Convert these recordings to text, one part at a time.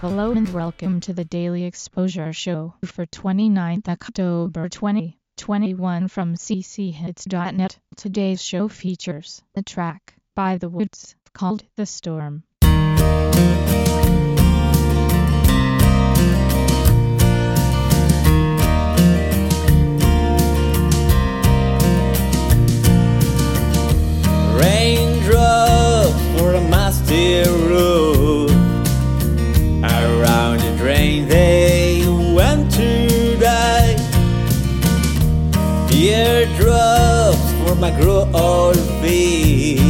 Hello and welcome to the Daily Exposure Show for 29th October 2021 from cchits.net. Today's show features the track by The Woods called The Storm. Teardrops for my grow old fish.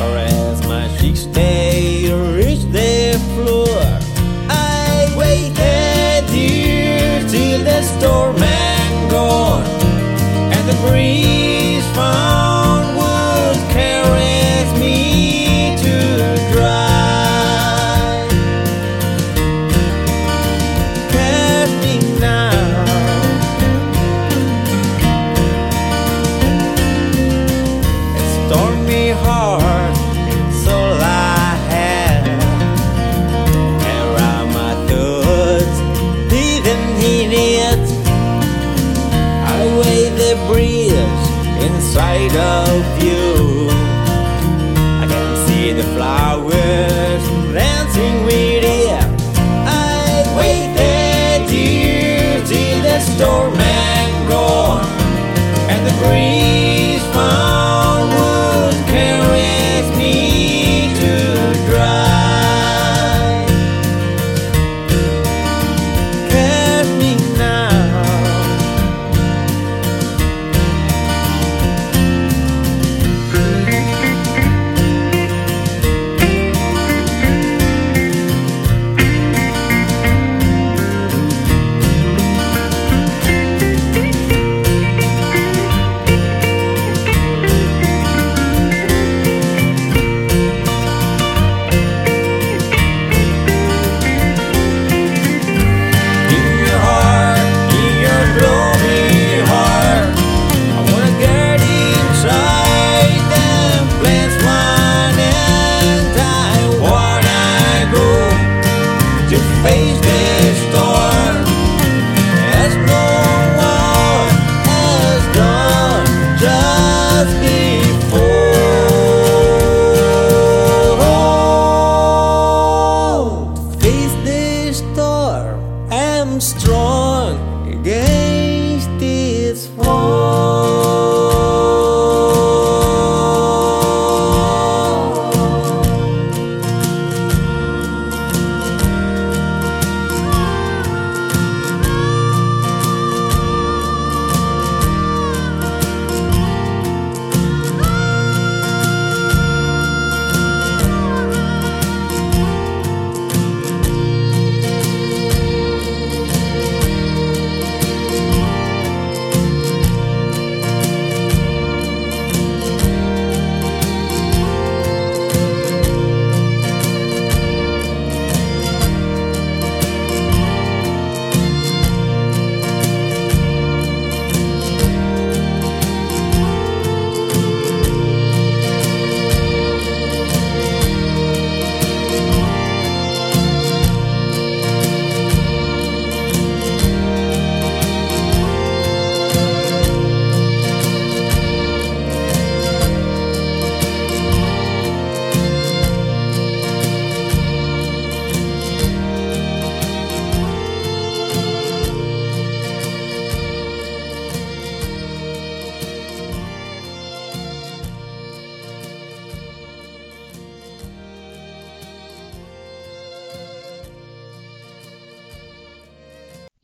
Or as my cheeks they reach the floor breeze inside of you. I can see the flowers I'm strong against this fall.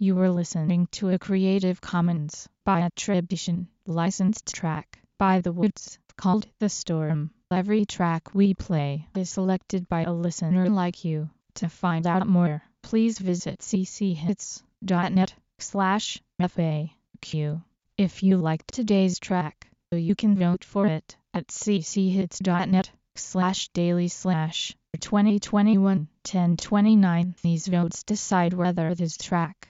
You were listening to a Creative Commons by attribution licensed track by The Woods called The Storm. Every track we play is selected by a listener like you. To find out more, please visit cchits.net slash FAQ. If you liked today's track, you can vote for it at cchits.net slash daily slash 2021 1029. These votes decide whether this track